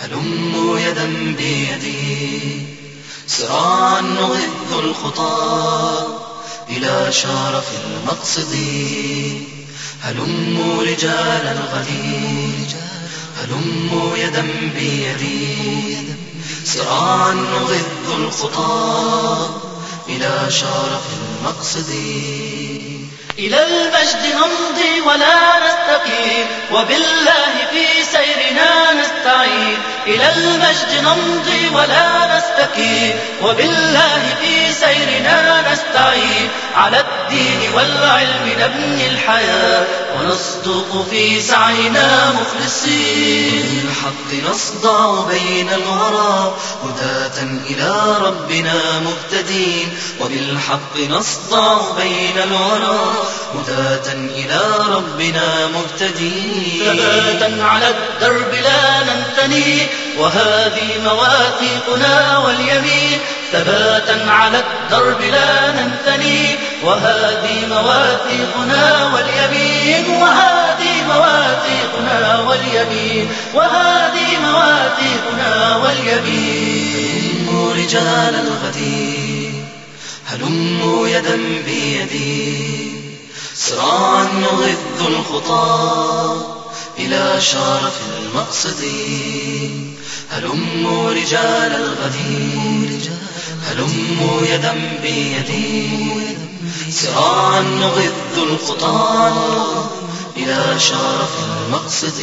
هلموا يدا بيدي سراعا نغذ الخطى إلى شرف المقصد هلموا رجال الغد هلموا يدا بيدي سراعا نغذ الخطى إلى شرف المقصد إلى المجد نمضي ولا نستقيم وبالله في إلى المجد نمضي ولا نستقيم وبالله في سيرنا نستعين على الدين والعلم نبني الحياة ونصدق في سعينا مخلصين. بالحق نصدع بين الورى هداة إلى ربنا مهتدين وبالحق نصدع بين الورى هداة إلى ربنا مهتدين ثباتا على الدرب لا ننثني وهذه مواثيقنا واليمين ثباتا على الدرب لا ننثني. وهذه مواثيقنا واليمين وهذه مواثيقنا واليمين وهذه مواثيقنا واليمين. رجال الغد هلموا يدا بيدي. سراعا نغذ الخطى إلى شرف المقصد. هلموا رجال الغد هلموا يدا بيدي. سراعا نغذ الخطى إلى شرف المقصد.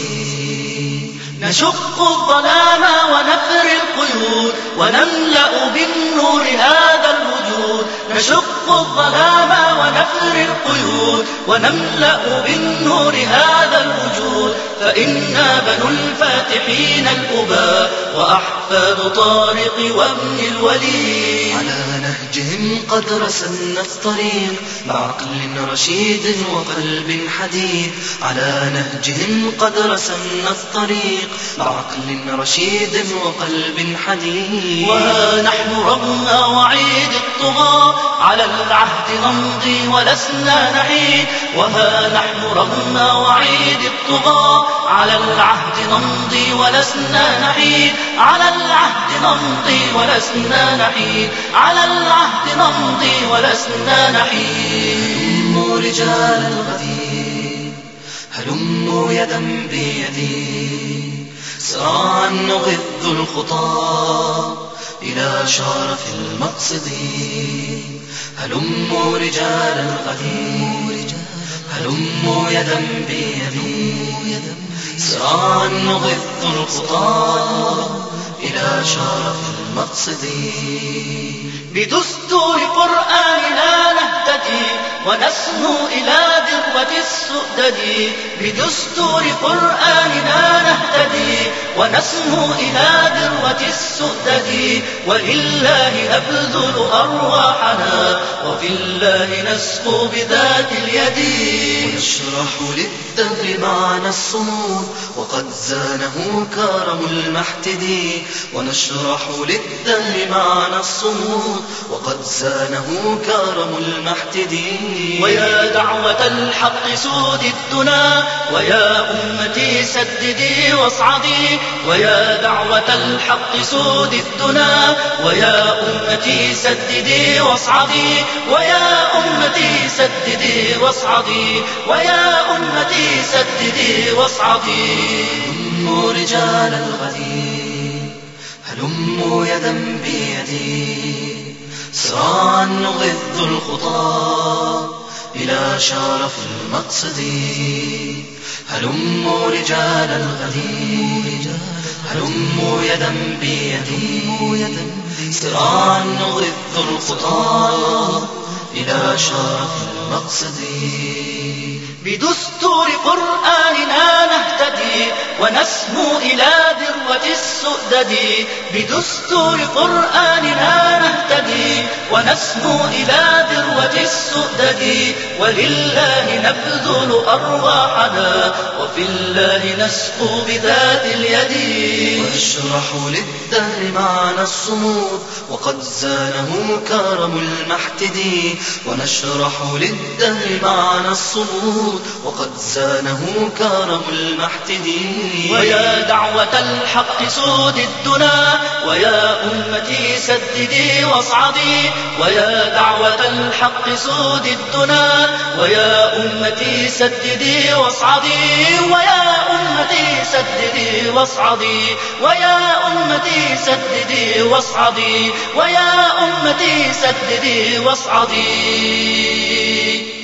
نشق الظلام ونفر القيود. ونملأ بالنور هذا الوجود. نشق الظلام ونفر القيود. ونملأ بالنور هذا الوجود. فإنا بنو الفاتحين الأباء وأحفاد طارق وابن الوليد. على نهجهم قد رسمنا الطريق بعقل رشيد وقلب حديد. على نهجهم قد رسمنا الطريق بعقل رشيد وقلب حديد. وها نحن رغم وعيد الطغاة على العهد نمضي ولسنا نحيد وها نحن رغم وعيد الطغاة على العهد نمضي ولسنا نحيد على العهد نمضي ولسنا نحيد على العهد نمضي ولسنا هلموا رجال الغد هلموا يدا بيدي. سراعا نغذ الخطى إلى شرف المقصد. هلموا رجال الغد هلموا يدا بيدي سراعا نغذ الخطى إلى شرف المقصد. بدستور قرآننا نهتدي ونسمو إلى ذروة السؤدد. بدستور قرآننا نهتدي ونسمو إلى ذروة السؤدد. ولله نبذل أرواحنا وفي الله نسقو بذات اليد. ونشرح للدهر معنى الصمود وقد زانه كرم المحتدي ونشرح للدهر معنى الصمود وقد زانه كرم المحتدي ويا دعوة الحق سود الدنا ويا أمتي سددي واصعدي. ويا دعوة الحق سود الدنا ويا أمتي سددي واصعدي. ويا أمتي سددي واصعدي. ويا أمتي سددي واصعدي. هلموا رجال الغد هلموا يدا بيدي سراعا نغذ الخطى إلى شرف المقصد. هلموا رجال الغد هلموا يدا بيدي سراعا نغذ الخطى إلى شرف المقصد بدستور قرآننا نهتدي ونسمو إلى ذروة السؤدد. بدستور قرآننا نهتدي ونسمو إلى ذروة السؤدد ولله نبذل أرواحنا وفي الله نسقو بذات اليد. ونشرح للدهر معنى الصمود وقد زانه كرم المحتدي. ونشرح للدهر معنى الصمود وقد زانه كرم المحتدي. ويا دعوة الحق سود الدنا ويا أمتي سددي واصعدي. ويا دعوة الحق سود الدنا ويا أمتي سددي واصعدي ويا أمتي سددي واصعدي ويا أمتي سددي واصعدي ويا أمتي سددي واصعدي.